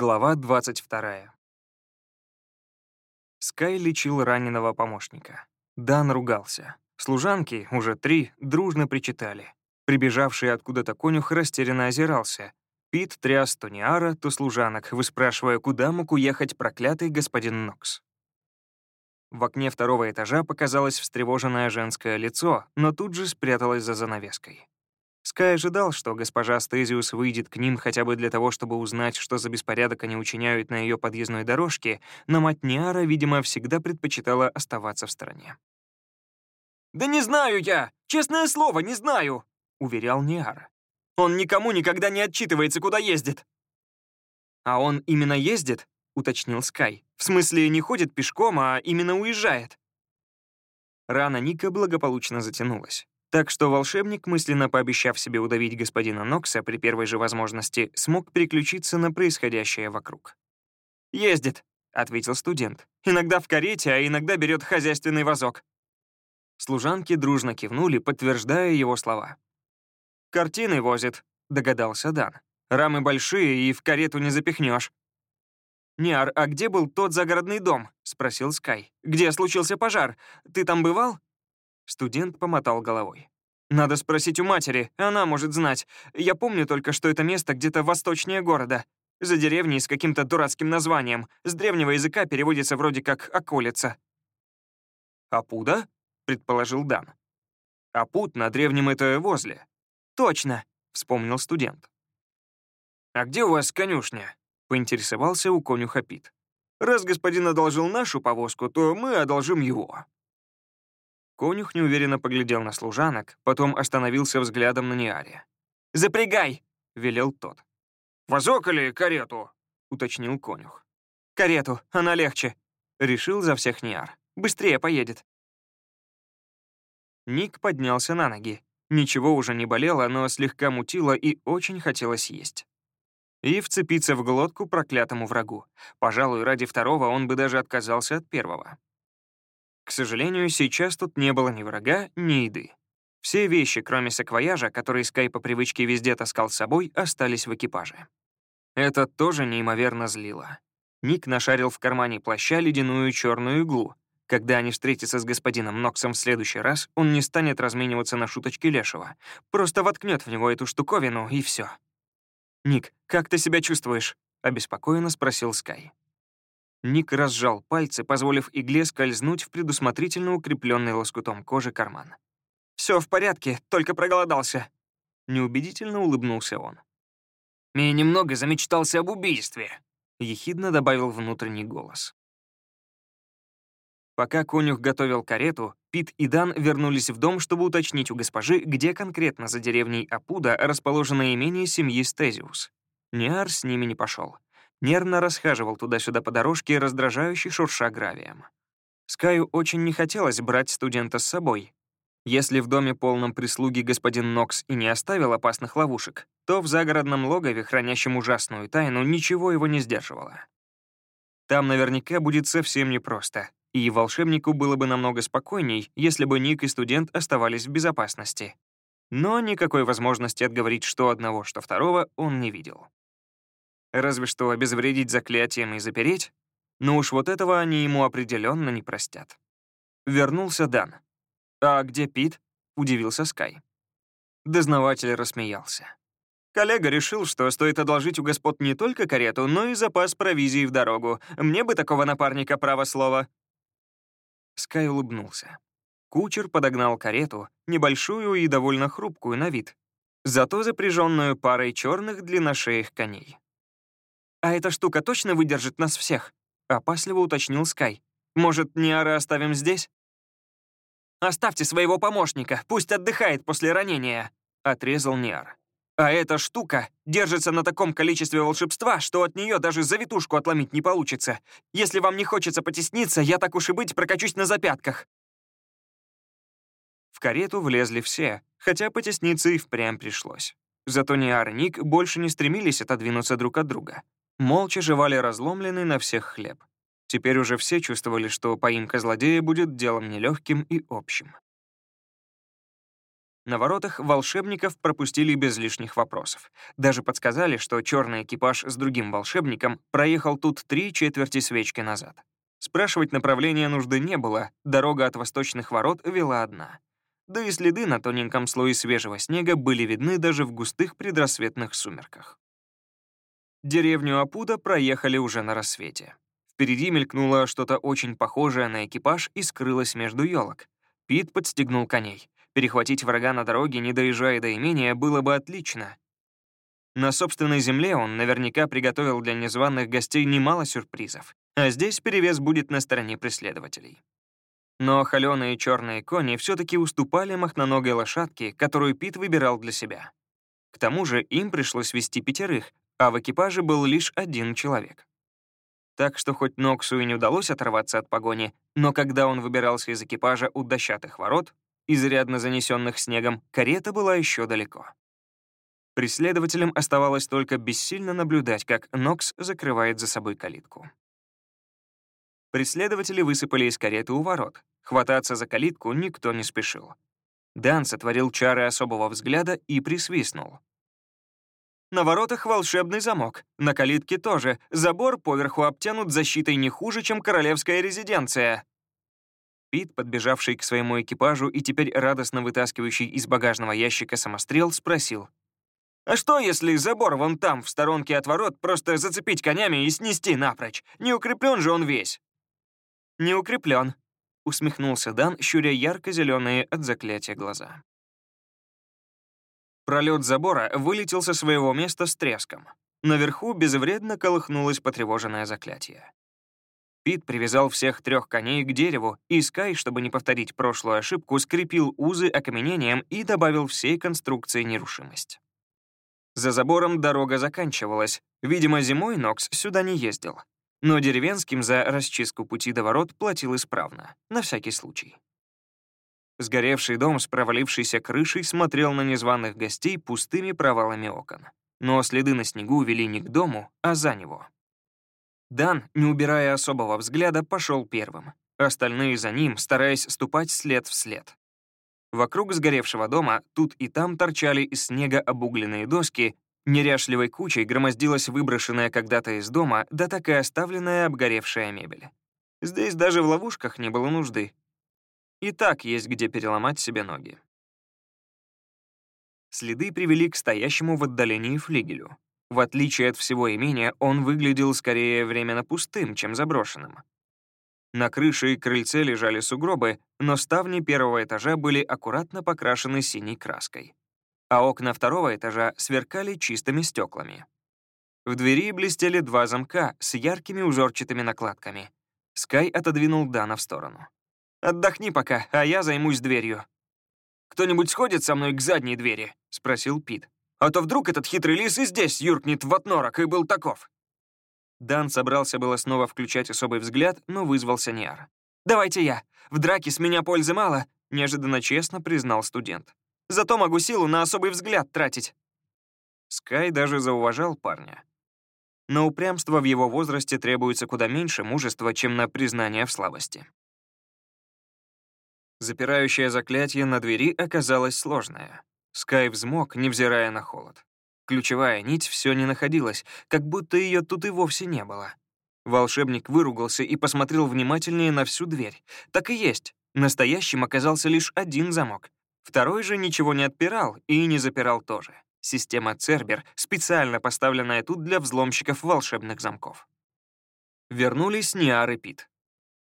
Глава 22. Скай лечил раненого помощника. Дан ругался. Служанки, уже три, дружно причитали. Прибежавший откуда-то конюх растерянно озирался. Пит тряс то Ниара, то служанок, выспрашивая, куда мог уехать проклятый господин Нокс. В окне второго этажа показалось встревоженное женское лицо, но тут же спряталось за занавеской. Скай ожидал, что госпожа Стезиус выйдет к ним хотя бы для того, чтобы узнать, что за беспорядок они учиняют на ее подъездной дорожке, но мать Ниара, видимо, всегда предпочитала оставаться в стороне. «Да не знаю я! Честное слово, не знаю!» — уверял Ниар. «Он никому никогда не отчитывается, куда ездит!» «А он именно ездит?» — уточнил Скай. «В смысле, не ходит пешком, а именно уезжает?» Рана Ника благополучно затянулась. Так что волшебник, мысленно пообещав себе удавить господина Нокса при первой же возможности, смог переключиться на происходящее вокруг. «Ездит», — ответил студент. «Иногда в карете, а иногда берет хозяйственный вазок». Служанки дружно кивнули, подтверждая его слова. «Картины возит», — догадался Дан. «Рамы большие, и в карету не запихнешь». «Ниар, а где был тот загородный дом?» — спросил Скай. «Где случился пожар? Ты там бывал?» Студент помотал головой. «Надо спросить у матери, она может знать. Я помню только, что это место где-то восточнее города. За деревней с каким-то дурацким названием. С древнего языка переводится вроде как «околица». «Апуда?» — предположил Дан. «Апуд на древнем это возле». «Точно», — вспомнил студент. «А где у вас конюшня?» — поинтересовался у конюха Пит. «Раз господин одолжил нашу повозку, то мы одолжим его». Конюх неуверенно поглядел на служанок, потом остановился взглядом на Ниаре. «Запрягай!» — велел тот. «Вазок или карету?» — уточнил конюх. «Карету, она легче», — решил за всех Ниар. «Быстрее поедет». Ник поднялся на ноги. Ничего уже не болело, но слегка мутило и очень хотелось есть. И вцепиться в глотку проклятому врагу. Пожалуй, ради второго он бы даже отказался от первого. К сожалению, сейчас тут не было ни врага, ни еды. Все вещи, кроме саквояжа, который Скай по привычке везде таскал с собой, остались в экипаже. Это тоже неимоверно злило. Ник нашарил в кармане плаща ледяную черную иглу. Когда они встретятся с господином Ноксом в следующий раз, он не станет размениваться на шуточки Лешего. Просто воткнет в него эту штуковину, и все. «Ник, как ты себя чувствуешь?» — обеспокоенно спросил Скай. Ник разжал пальцы, позволив игле скользнуть в предусмотрительно укрепленный лоскутом кожи карман. «Все в порядке, только проголодался». Неубедительно улыбнулся он. «И немного замечтался об убийстве», — ехидно добавил внутренний голос. Пока конюх готовил карету, Пит и Дан вернулись в дом, чтобы уточнить у госпожи, где конкретно за деревней Апуда расположено имение семьи Стезиус. Ниар с ними не пошел нервно расхаживал туда-сюда по дорожке, раздражающий шурша гравием. Скаю очень не хотелось брать студента с собой. Если в доме полном прислуги господин Нокс и не оставил опасных ловушек, то в загородном логове, хранящем ужасную тайну, ничего его не сдерживало. Там наверняка будет совсем непросто, и волшебнику было бы намного спокойней, если бы Ник и студент оставались в безопасности. Но никакой возможности отговорить что одного, что второго он не видел. Разве что обезвредить заклятием и запереть, но уж вот этого они ему определенно не простят. Вернулся Дан. «А где Пит?» — удивился Скай. Дознаватель рассмеялся. Коллега решил, что стоит одолжить у господ не только карету, но и запас провизии в дорогу. Мне бы такого напарника, право слова. Скай улыбнулся. Кучер подогнал карету, небольшую и довольно хрупкую на вид, зато запряженную парой черных длинношеих коней. «А эта штука точно выдержит нас всех?» — опасливо уточнил Скай. «Может, Ниара оставим здесь?» «Оставьте своего помощника, пусть отдыхает после ранения», — отрезал Ниар. «А эта штука держится на таком количестве волшебства, что от нее даже завитушку отломить не получится. Если вам не хочется потесниться, я так уж и быть прокачусь на запятках». В карету влезли все, хотя потесниться и впрямь пришлось. Зато Ниар и Ник больше не стремились отодвинуться друг от друга. Молча жевали разломленный на всех хлеб. Теперь уже все чувствовали, что поимка злодея будет делом нелегким и общим. На воротах волшебников пропустили без лишних вопросов. Даже подсказали, что черный экипаж с другим волшебником проехал тут три четверти свечки назад. Спрашивать направления нужды не было, дорога от восточных ворот вела одна. Да и следы на тоненьком слое свежего снега были видны даже в густых предрассветных сумерках. Деревню Апуда проехали уже на рассвете. Впереди мелькнуло что-то очень похожее на экипаж и скрылось между елок. Пит подстегнул коней. Перехватить врага на дороге, не доезжая до имения, было бы отлично. На собственной земле он наверняка приготовил для незваных гостей немало сюрпризов, а здесь перевес будет на стороне преследователей. Но холеные черные кони все-таки уступали махноногой лошадке, которую Пит выбирал для себя. К тому же им пришлось вести пятерых, а в экипаже был лишь один человек. Так что хоть Ноксу и не удалось оторваться от погони, но когда он выбирался из экипажа у дощатых ворот, изрядно занесенных снегом, карета была еще далеко. Преследователям оставалось только бессильно наблюдать, как Нокс закрывает за собой калитку. Преследователи высыпали из кареты у ворот. Хвататься за калитку никто не спешил. Дан сотворил чары особого взгляда и присвистнул. На воротах волшебный замок, на калитке тоже, забор поверху обтянут защитой не хуже, чем королевская резиденция. Пит, подбежавший к своему экипажу и теперь радостно вытаскивающий из багажного ящика самострел, спросил. «А что, если забор вон там, в сторонке от ворот, просто зацепить конями и снести напрочь? Не укреплен же он весь?» «Не укреплен», — усмехнулся Дан, щуря ярко-зеленые от заклятия глаза. Пролет забора вылетел со своего места с треском. Наверху безвредно колыхнулось потревоженное заклятие. Пит привязал всех трех коней к дереву, и Скай, чтобы не повторить прошлую ошибку, скрепил узы окаменением и добавил всей конструкции нерушимость. За забором дорога заканчивалась. Видимо, зимой Нокс сюда не ездил. Но деревенским за расчистку пути до ворот платил исправно, на всякий случай. Сгоревший дом с провалившейся крышей смотрел на незваных гостей пустыми провалами окон. Но следы на снегу вели не к дому, а за него. Дан, не убирая особого взгляда, пошел первым. Остальные за ним, стараясь ступать след в след. Вокруг сгоревшего дома тут и там торчали из снега обугленные доски, неряшливой кучей громоздилась выброшенная когда-то из дома, да так и оставленная обгоревшая мебель. Здесь даже в ловушках не было нужды. И так есть где переломать себе ноги. Следы привели к стоящему в отдалении флигелю. В отличие от всего имения, он выглядел скорее временно пустым, чем заброшенным. На крыше и крыльце лежали сугробы, но ставни первого этажа были аккуратно покрашены синей краской. А окна второго этажа сверкали чистыми стеклами. В двери блестели два замка с яркими узорчатыми накладками. Скай отодвинул Дана в сторону. «Отдохни пока, а я займусь дверью». «Кто-нибудь сходит со мной к задней двери?» — спросил Пит. А то вдруг этот хитрый лис и здесь юркнет в отнорок и был таков. Дан собрался было снова включать особый взгляд, но вызвался Ниар. «Давайте я. В драке с меня пользы мало», — неожиданно честно признал студент. «Зато могу силу на особый взгляд тратить». Скай даже зауважал парня. Но упрямство в его возрасте требуется куда меньше мужества, чем на признание в слабости. Запирающее заклятие на двери оказалось сложное. Скай взмок, невзирая на холод. Ключевая нить все не находилась, как будто ее тут и вовсе не было. Волшебник выругался и посмотрел внимательнее на всю дверь. Так и есть. Настоящим оказался лишь один замок. Второй же ничего не отпирал и не запирал тоже. Система Цербер, специально поставленная тут для взломщиков волшебных замков. Вернулись Ниар и Пит.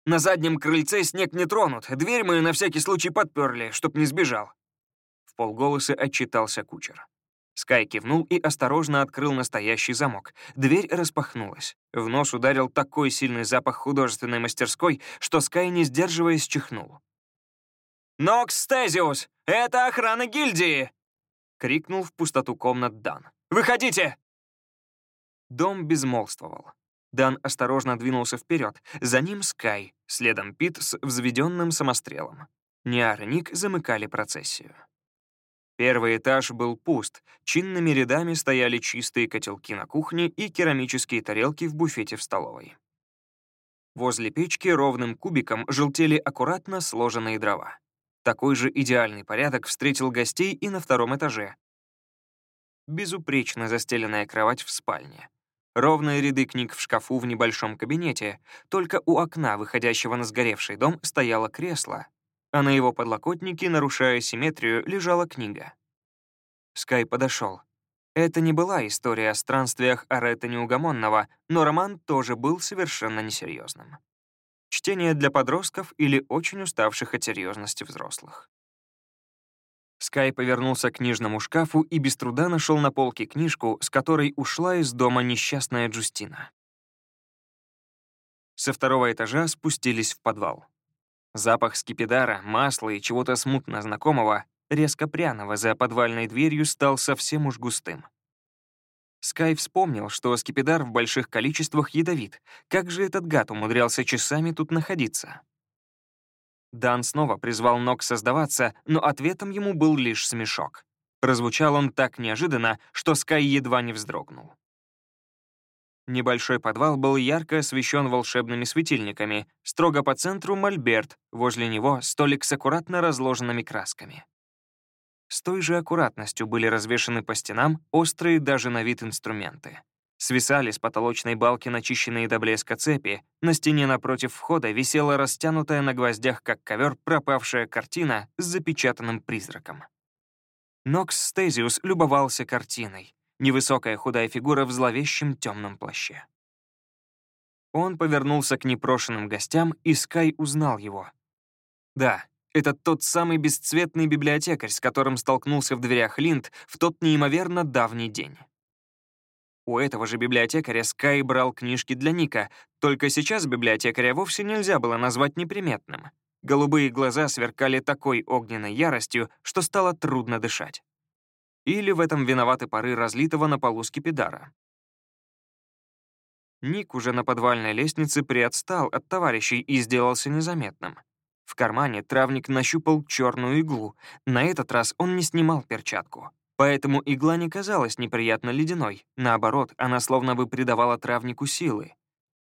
«На заднем крыльце снег не тронут, дверь мы на всякий случай подперли, чтоб не сбежал полголоса отчитался кучер. Скай кивнул и осторожно открыл настоящий замок. Дверь распахнулась. В нос ударил такой сильный запах художественной мастерской, что Скай, не сдерживаясь, чихнул. «Нокс Стезиус! Это охрана гильдии!» — крикнул в пустоту комнат Дан. «Выходите!» Дом безмолвствовал. Дан осторожно двинулся вперед. За ним Скай, следом Пит с взведенным самострелом. Ниар и Ник замыкали процессию. Первый этаж был пуст, чинными рядами стояли чистые котелки на кухне и керамические тарелки в буфете в столовой. Возле печки ровным кубиком желтели аккуратно сложенные дрова. Такой же идеальный порядок встретил гостей и на втором этаже. Безупречно застеленная кровать в спальне. Ровные ряды книг в шкафу в небольшом кабинете. Только у окна, выходящего на сгоревший дом, стояло кресло, а на его подлокотнике, нарушая симметрию, лежала книга. Скай подошел. Это не была история о странствиях Аретта Неугомонного, но роман тоже был совершенно несерьезным. Чтение для подростков или очень уставших от серьезности взрослых. Скай повернулся к книжному шкафу и без труда нашел на полке книжку, с которой ушла из дома несчастная Джустина. Со второго этажа спустились в подвал. Запах скипидара, масла и чего-то смутно знакомого, резко пряного за подвальной дверью, стал совсем уж густым. Скай вспомнил, что скипидар в больших количествах ядовит. Как же этот гад умудрялся часами тут находиться? Дан снова призвал Нокса сдаваться, но ответом ему был лишь смешок. Прозвучал он так неожиданно, что Скай едва не вздрогнул. Небольшой подвал был ярко освещен волшебными светильниками, строго по центру — мольберт, возле него — столик с аккуратно разложенными красками. С той же аккуратностью были развешаны по стенам острые даже на вид инструменты. Свисали с потолочной балки начищенные до блеска цепи, на стене напротив входа висела растянутая на гвоздях, как ковер, пропавшая картина с запечатанным призраком. Нокс Стезиус любовался картиной, невысокая худая фигура в зловещем темном плаще. Он повернулся к непрошенным гостям, и Скай узнал его. Да, это тот самый бесцветный библиотекарь, с которым столкнулся в дверях Линд в тот неимоверно давний день. У этого же библиотекаря Скай брал книжки для Ника, только сейчас библиотекаря вовсе нельзя было назвать неприметным. Голубые глаза сверкали такой огненной яростью, что стало трудно дышать. Или в этом виноваты пары разлитого на полу скипидара. Ник уже на подвальной лестнице приотстал от товарищей и сделался незаметным. В кармане травник нащупал черную иглу. На этот раз он не снимал перчатку. Поэтому игла не казалась неприятно ледяной. Наоборот, она словно бы придавала травнику силы.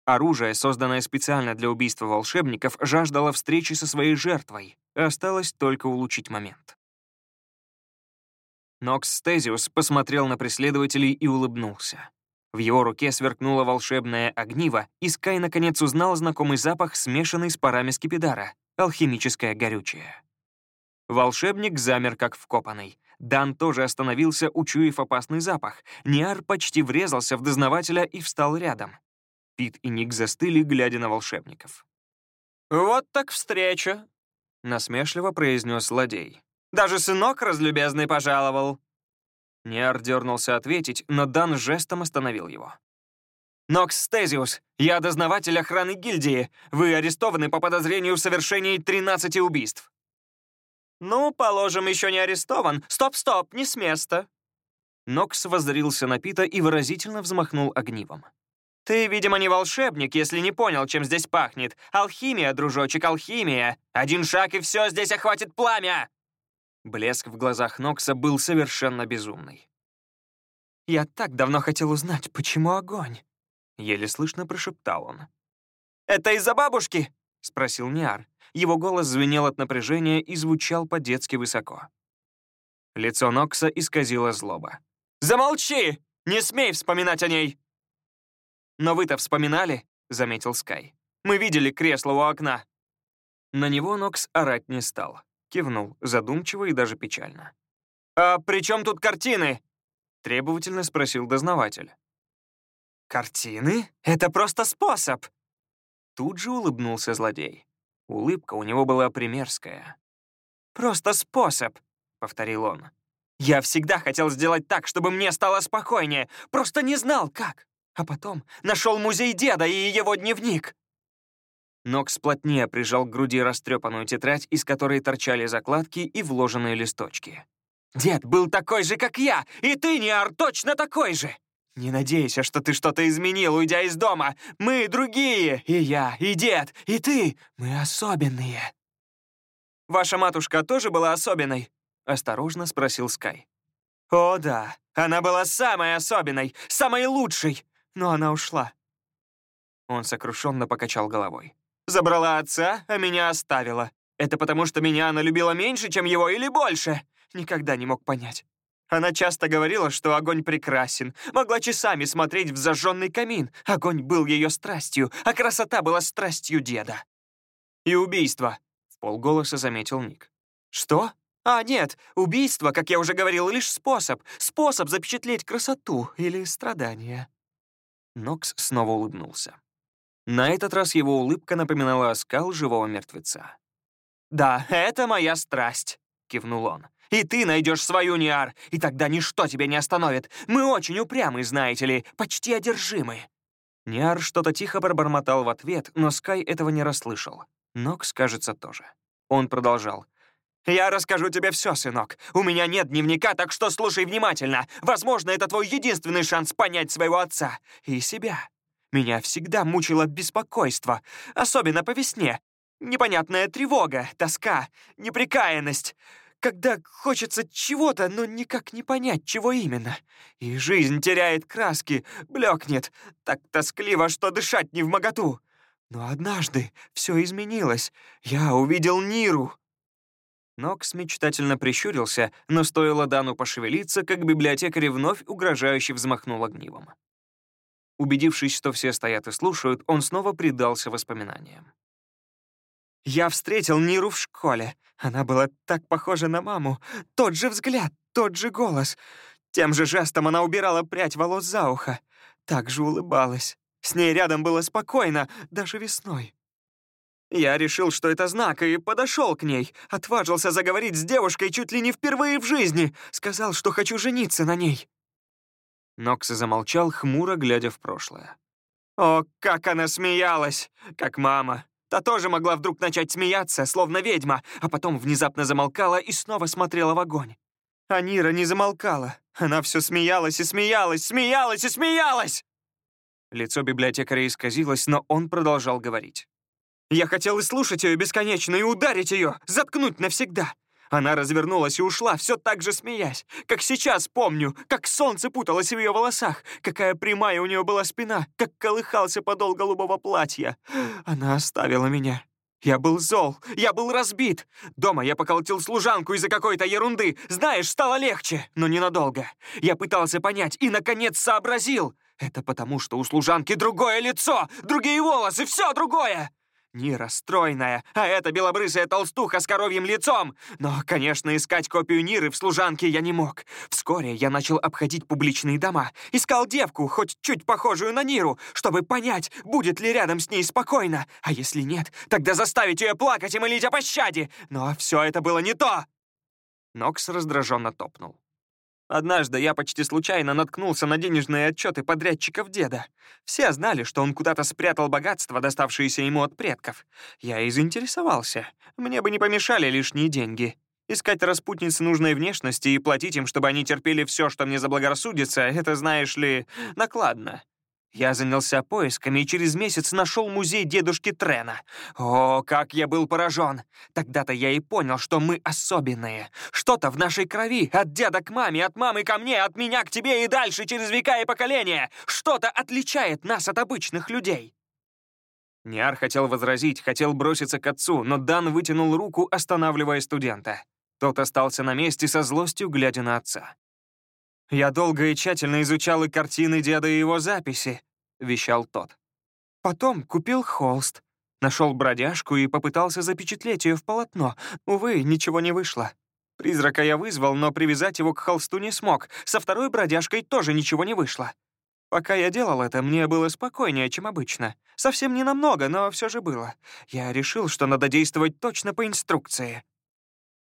Оружие, созданное специально для убийства волшебников, жаждало встречи со своей жертвой. Осталось только улучшить момент. Нокс Стезиус посмотрел на преследователей и улыбнулся. В его руке сверкнуло волшебное огниво, и Скай наконец узнал знакомый запах, смешанный с парами скипидара — алхимическое горючее. Волшебник замер как вкопанный. Дан тоже остановился, учуяв опасный запах. Ниар почти врезался в дознавателя и встал рядом. Пит и Ник застыли, глядя на волшебников. «Вот так встреча», — насмешливо произнес злодей. «Даже сынок разлюбезный пожаловал». Ниар дернулся ответить, но Дан жестом остановил его. «Нокс Стезиус, я дознаватель охраны гильдии. Вы арестованы по подозрению в совершении 13 убийств». «Ну, положим, еще не арестован. Стоп-стоп, не с места». Нокс воззрился на Пита и выразительно взмахнул огнивом. «Ты, видимо, не волшебник, если не понял, чем здесь пахнет. Алхимия, дружочек, алхимия. Один шаг, и все здесь охватит пламя!» Блеск в глазах Нокса был совершенно безумный. «Я так давно хотел узнать, почему огонь?» Еле слышно прошептал он. «Это из-за бабушки?» — спросил Ниар. Его голос звенел от напряжения и звучал по-детски высоко. Лицо Нокса исказило злоба. «Замолчи! Не смей вспоминать о ней!» «Но вы-то вспоминали?» — заметил Скай. «Мы видели кресло у окна». На него Нокс орать не стал. Кивнул, задумчиво и даже печально. «А при чем тут картины?» — требовательно спросил дознаватель. «Картины? Это просто способ!» Тут же улыбнулся злодей. Улыбка у него была примерская. «Просто способ», — повторил он. «Я всегда хотел сделать так, чтобы мне стало спокойнее, просто не знал, как. А потом нашел музей деда и его дневник». Нокс плотнее прижал к груди растрепанную тетрадь, из которой торчали закладки и вложенные листочки. «Дед был такой же, как я, и ты, Ниар, точно такой же! Не надейся, что ты что-то изменил, уйдя из дома. Мы другие, и я, и дед, и ты. Мы особенные». «Ваша матушка тоже была особенной?» — осторожно спросил Скай. «О, да, она была самой особенной, самой лучшей, но она ушла». Он сокрушенно покачал головой. «Забрала отца, а меня оставила. Это потому, что меня она любила меньше, чем его, или больше? Никогда не мог понять. Она часто говорила, что огонь прекрасен, могла часами смотреть в зажженный камин. Огонь был ее страстью, а красота была страстью деда. И убийство, — в полголоса заметил Ник. Что? А, нет, убийство, как я уже говорил, лишь способ. Способ запечатлеть красоту или страдания. Нокс снова улыбнулся. На этот раз его улыбка напоминала оскал живого мертвеца. «Да, это моя страсть», — кивнул он. «И ты найдешь свою, Ниар, и тогда ничто тебя не остановит. Мы очень упрямы, знаете ли, почти одержимы». Ниар что-то тихо пробормотал в ответ, но Скай этого не расслышал. Нокс, кажется, тоже. Он продолжал. «Я расскажу тебе все, сынок. У меня нет дневника, так что слушай внимательно. Возможно, это твой единственный шанс понять своего отца и себя. Меня всегда мучило беспокойство, особенно по весне. Непонятная тревога, тоска, неприкаянность. Когда хочется чего-то, но никак не понять, чего именно. И жизнь теряет краски, блекнет, так тоскливо, что дышать не в моготу. Но однажды все изменилось. Я увидел Ниру. Нокс мечтательно прищурился, но стоило Дану пошевелиться, как библиотекарь вновь угрожающе взмахнул огнивом. Убедившись, что все стоят и слушают, он снова предался воспоминаниям. «Я встретил Ниру в школе. Она была так похожа на маму. Тот же взгляд, тот же голос. Тем же жестом она убирала прядь волос за ухо. Так же улыбалась. С ней рядом было спокойно, даже весной. Я решил, что это знак, и подошел к ней. Отважился заговорить с девушкой чуть ли не впервые в жизни. Сказал, что хочу жениться на ней. Нокс замолчал, хмуро глядя в прошлое. О, как она смеялась! Как мама. Та тоже могла вдруг начать смеяться, словно ведьма, а потом внезапно замолкала и снова смотрела в огонь. А Нира не замолкала. Она все смеялась и смеялась, смеялась и смеялась! Лицо библиотекаря исказилось, но он продолжал говорить. Я хотел и слушать ее бесконечно, и ударить ее, заткнуть навсегда. Она развернулась и ушла, все так же смеясь. Как сейчас помню, как солнце путалось в ее волосах, какая прямая у нее была спина, как колыхался подол голубого платья. Она оставила меня. Я был зол, я был разбит. Дома я поколотил служанку из-за какой-то ерунды. Знаешь, стало легче, но ненадолго. Я пытался понять и, наконец, сообразил. Это потому, что у служанки другое лицо, другие волосы, все другое. Не расстроенная, а эта белобрысая толстуха с коровьим лицом. Но, конечно, искать копию Ниры в служанке я не мог. Вскоре я начал обходить публичные дома. Искал девку, хоть чуть похожую на Ниру, чтобы понять, будет ли рядом с ней спокойно. А если нет, тогда заставить ее плакать и молить о пощаде. Но все это было не то. Нокс раздраженно топнул. Однажды я почти случайно наткнулся на денежные отчеты подрядчиков деда. Все знали, что он куда-то спрятал богатство, доставшееся ему от предков. Я и заинтересовался. Мне бы не помешали лишние деньги. Искать распутниц нужной внешности и платить им, чтобы они терпели все, что мне заблагорассудится, это, знаешь ли, накладно. Я занялся поисками и через месяц нашел музей дедушки Трена. О, как я был поражен! Тогда-то я и понял, что мы особенные. Что-то в нашей крови, от деда к маме, от мамы ко мне, от меня к тебе и дальше, через века и поколения. Что-то отличает нас от обычных людей. Ниар хотел возразить, хотел броситься к отцу, но Дан вытянул руку, останавливая студента. Тот остался на месте со злостью, глядя на отца. «Я долго и тщательно изучал и картины деда, и его записи», — вещал тот. «Потом купил холст, нашел бродяжку и попытался запечатлеть ее в полотно. Увы, ничего не вышло. Призрака я вызвал, но привязать его к холсту не смог. Со второй бродяжкой тоже ничего не вышло. Пока я делал это, мне было спокойнее, чем обычно. Совсем не намного, но все же было. Я решил, что надо действовать точно по инструкции».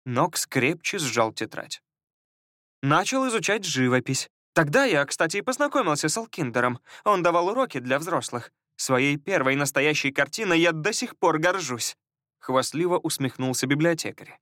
Нокс крепче сжал тетрадь. Начал изучать живопись. Тогда я, кстати, и познакомился с Алкиндером. Он давал уроки для взрослых. Своей первой настоящей картиной я до сих пор горжусь. Хвастливо усмехнулся библиотекарь.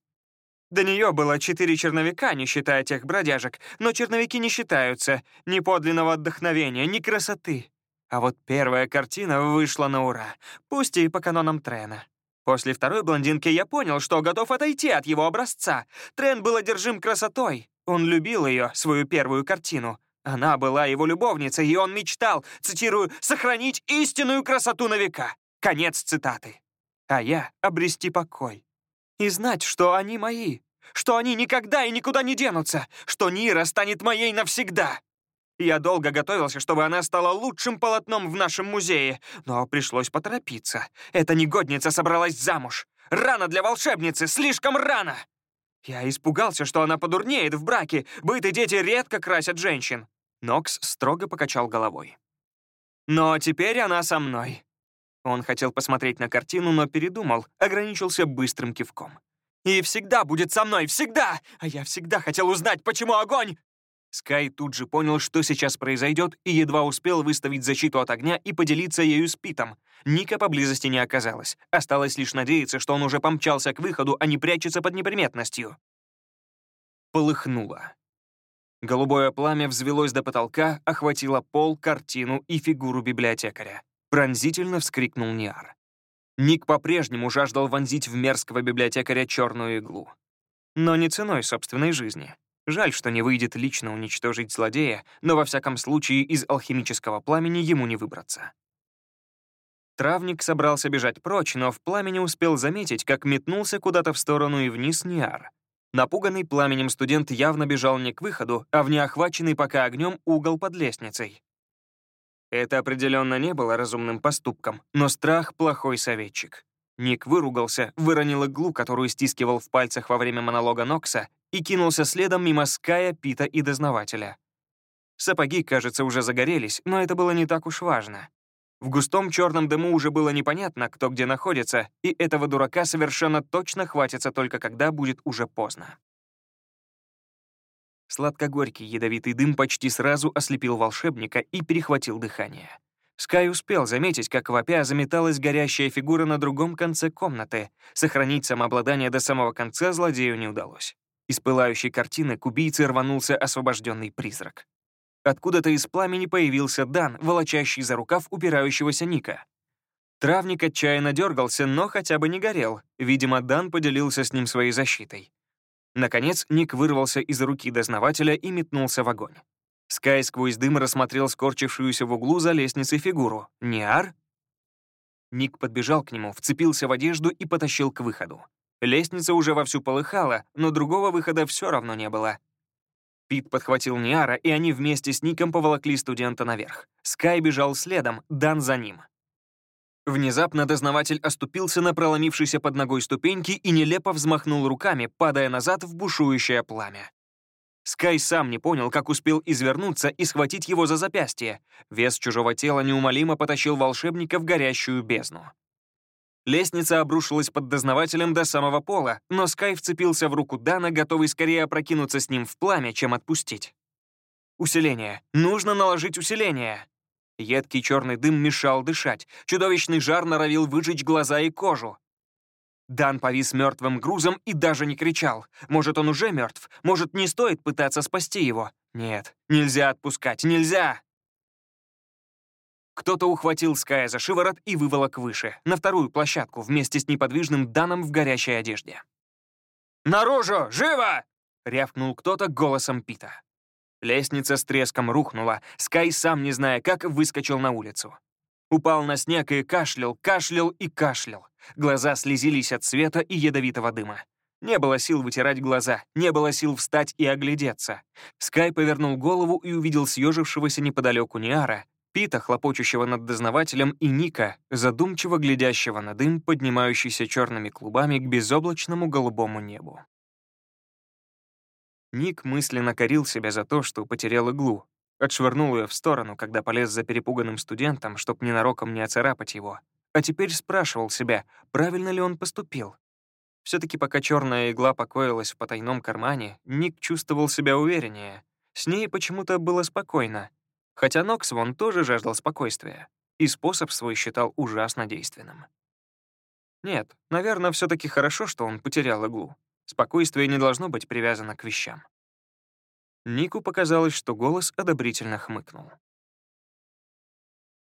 До нее было четыре черновика, не считая тех бродяжек, но черновики не считаются ни подлинного вдохновения, ни красоты. А вот первая картина вышла на ура, пусть и по канонам Трена. После второй блондинки я понял, что готов отойти от его образца. Трен был одержим красотой, он любил ее, свою первую картину. Она была его любовницей, и он мечтал, цитирую, «сохранить истинную красоту на века». Конец цитаты. А я — обрести покой. И знать, что они мои, что они никогда и никуда не денутся, что Нира станет моей навсегда. Я долго готовился, чтобы она стала лучшим полотном в нашем музее, но пришлось поторопиться. Эта негодница собралась замуж. Рано для волшебницы, слишком рано. Я испугался, что она подурнеет в браке. Быт и дети редко красят женщин. Нокс строго покачал головой. Но теперь она со мной. Он хотел посмотреть на картину, но передумал, ограничился быстрым кивком. «И всегда будет со мной, всегда! А я всегда хотел узнать, почему огонь...» Скай тут же понял, что сейчас произойдет, и едва успел выставить защиту от огня и поделиться ею с Питом. Ника поблизости не оказалось. Осталось лишь надеяться, что он уже помчался к выходу, а не прячется под неприметностью. Полыхнуло. Голубое пламя взвелось до потолка, охватило пол, картину и фигуру библиотекаря. Пронзительно вскрикнул Ниар. Ник по-прежнему жаждал вонзить в мерзкого библиотекаря черную иглу. Но не ценой собственной жизни. Жаль, что не выйдет лично уничтожить злодея, но во всяком случае из алхимического пламени ему не выбраться. Травник собрался бежать прочь, но в пламени успел заметить, как метнулся куда-то в сторону и вниз Ниар. Напуганный пламенем студент явно бежал не к выходу, а в неохваченный пока огнем угол под лестницей. Это определенно не было разумным поступком, но страх — плохой советчик. Ник выругался, выронил иглу, которую стискивал в пальцах во время монолога Нокса, и кинулся следом мимо Ская, Пита и Дознавателя. Сапоги, кажется, уже загорелись, но это было не так уж важно. В густом черном дыму уже было непонятно, кто где находится, и этого дурака совершенно точно хватится только когда будет уже поздно. Сладкогорький ядовитый дым почти сразу ослепил волшебника и перехватил дыхание. Скай успел заметить, как вопя заметалась горящая фигура на другом конце комнаты. Сохранить самообладание до самого конца злодею не удалось. Из пылающей картины к убийце рванулся освобожденный призрак. Откуда-то из пламени появился Дан, волочащий за рукав упирающегося Ника. Травник отчаянно дергался, но хотя бы не горел. Видимо, Дан поделился с ним своей защитой. Наконец, Ник вырвался из руки дознавателя и метнулся в огонь. Скай сквозь дым рассмотрел скорчившуюся в углу за лестницей фигуру. Ниар? Ник подбежал к нему, вцепился в одежду и потащил к выходу. Лестница уже вовсю полыхала, но другого выхода все равно не было. Пит подхватил Ниара, и они вместе с Ником поволокли студента наверх. Скай бежал следом, Дан за ним. Внезапно дознаватель оступился на проломившейся под ногой ступеньки и нелепо взмахнул руками, падая назад в бушующее пламя. Скай сам не понял, как успел извернуться и схватить его за запястье. Вес чужого тела неумолимо потащил волшебника в горящую бездну. Лестница обрушилась под дознавателем до самого пола, но Скай вцепился в руку Дана, готовый скорее опрокинуться с ним в пламя, чем отпустить. Усиление. Нужно наложить усиление. Едкий черный дым мешал дышать. Чудовищный жар норовил выжечь глаза и кожу. Дан повис мертвым грузом и даже не кричал. Может, он уже мертв? Может, не стоит пытаться спасти его? Нет, нельзя отпускать, нельзя! Кто-то ухватил Ская за шиворот и выволок выше, на вторую площадку, вместе с неподвижным Даном в горящей одежде. «Наружу! Живо!» — рявкнул кто-то голосом Пита. Лестница с треском рухнула, Скай, сам не зная как, выскочил на улицу. Упал на снег и кашлял, кашлял и кашлял. Глаза слезились от света и ядовитого дыма. Не было сил вытирать глаза, не было сил встать и оглядеться. Скай повернул голову и увидел съежившегося неподалеку Ниара, Пита, хлопочущего над дознавателем, и Ника, задумчиво глядящего на дым, поднимающийся черными клубами к безоблачному голубому небу. Ник мысленно корил себя за то, что потерял иглу, отшвырнул ее в сторону, когда полез за перепуганным студентом, чтоб ненароком не оцарапать его, а теперь спрашивал себя, правильно ли он поступил. все таки пока черная игла покоилась в потайном кармане, Ник чувствовал себя увереннее. С ней почему-то было спокойно, Хотя Ноксвон тоже жаждал спокойствия, и способ свой считал ужасно действенным. Нет, наверное, все таки хорошо, что он потерял иглу. Спокойствие не должно быть привязано к вещам. Нику показалось, что голос одобрительно хмыкнул.